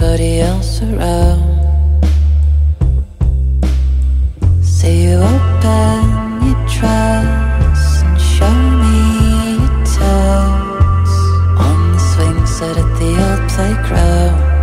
nobody else around. So you open your dress and show me your toes on the swing set at the old playground.